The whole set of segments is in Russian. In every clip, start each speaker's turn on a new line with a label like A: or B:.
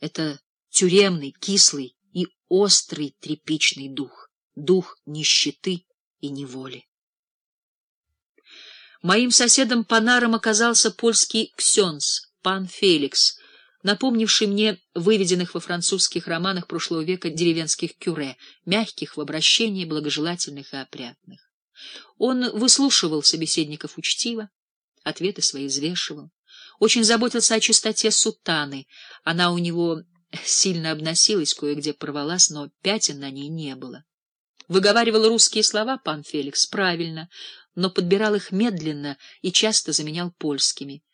A: Это тюремный, кислый и острый тряпичный дух, дух нищеты и неволи. Моим соседом по нарам оказался польский ксенс, пан Феликс, напомнивший мне выведенных во французских романах прошлого века деревенских кюре, мягких в обращении, благожелательных и опрятных. Он выслушивал собеседников учтиво, ответы свои взвешивал, очень заботился о чистоте сутаны, она у него сильно обносилась, кое-где порвалась, но пятен на ней не было. Выговаривал русские слова пан Феликс правильно, но подбирал их медленно и часто заменял польскими.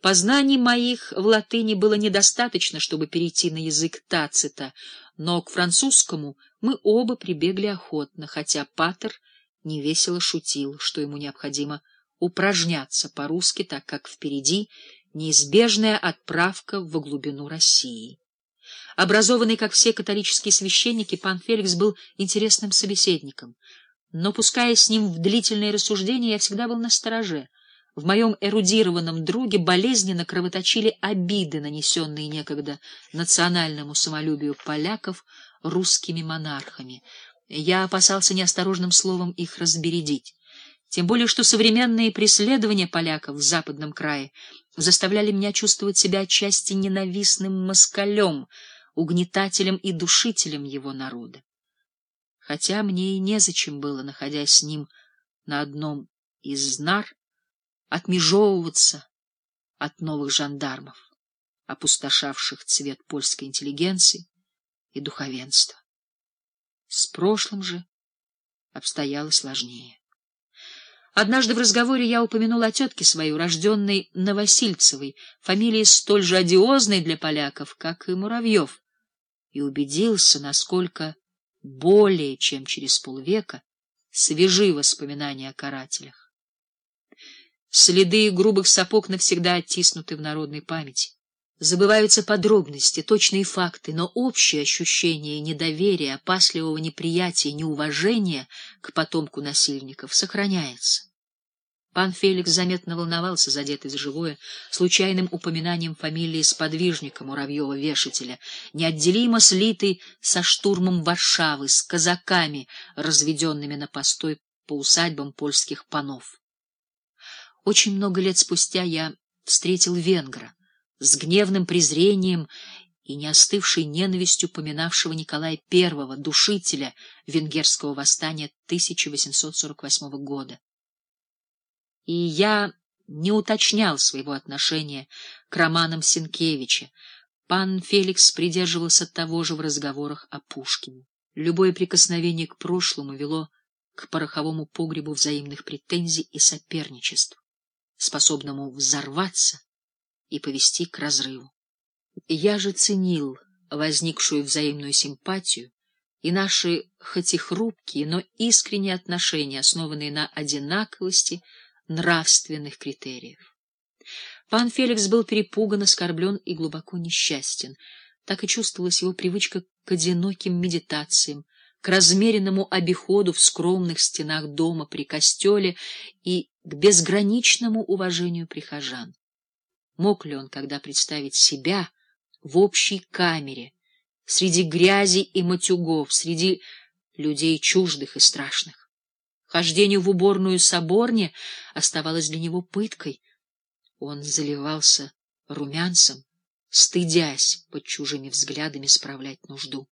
A: Познаний моих в латыни было недостаточно, чтобы перейти на язык Тацита, но к французскому мы оба прибегли охотно, хотя Патер невесело шутил, что ему необходимо упражняться по-русски, так как впереди неизбежная отправка в глубину России. Образованный, как все католические священники, пан Феликс был интересным собеседником. Но, пуская с ним в длительные рассуждения, я всегда был настороже. В моем эрудированном друге болезненно кровоточили обиды, нанесенные некогда национальному самолюбию поляков русскими монархами. Я опасался неосторожным словом их разбередить. Тем более, что современные преследования поляков в западном крае заставляли меня чувствовать себя отчасти ненавистным москалем, угнетателем и душителем его народа. Хотя мне и незачем было, находясь с ним на одном из нар, отмежевываться от новых жандармов, опустошавших цвет польской интеллигенции и духовенства. С прошлым же обстояло сложнее. Однажды в разговоре я упомянул о тетке своей, урожденной Новосильцевой, фамилии столь же одиозной для поляков, как и Муравьев, и убедился, насколько более чем через полвека свежи воспоминания о карателях. Следы грубых сапог навсегда оттиснуты в народной памяти. Забываются подробности, точные факты, но общее ощущение недоверия, опасливого неприятия, неуважения к потомку насильников сохраняется. Пан Феликс заметно волновался, задетый за живое, случайным упоминанием фамилии сподвижника Муравьева-вешателя, неотделимо слитый со штурмом Варшавы, с казаками, разведенными на постой по усадьбам польских панов. Очень много лет спустя я встретил венгра с гневным презрением и неостывшей ненавистью поминавшего Николая I, душителя венгерского восстания 1848 года и я не уточнял своего отношения к романам Сенкевича. Пан Феликс придерживался того же в разговорах о Пушкине. Любое прикосновение к прошлому вело к пороховому погребу взаимных претензий и соперничеств, способному взорваться и повести к разрыву. Я же ценил возникшую взаимную симпатию и наши, хоть и хрупкие, но искренние отношения, основанные на одинаковости, нравственных критериев. Пан Феликс был перепуган, оскорблен и глубоко несчастен. Так и чувствовалась его привычка к одиноким медитациям, к размеренному обиходу в скромных стенах дома при костеле и к безграничному уважению прихожан. Мог ли он когда представить себя в общей камере, среди грязи и матюгов, среди людей чуждых и страшных? Хождение в уборную соборне оставалось для него пыткой. Он заливался румянцем, стыдясь под чужими взглядами справлять нужду.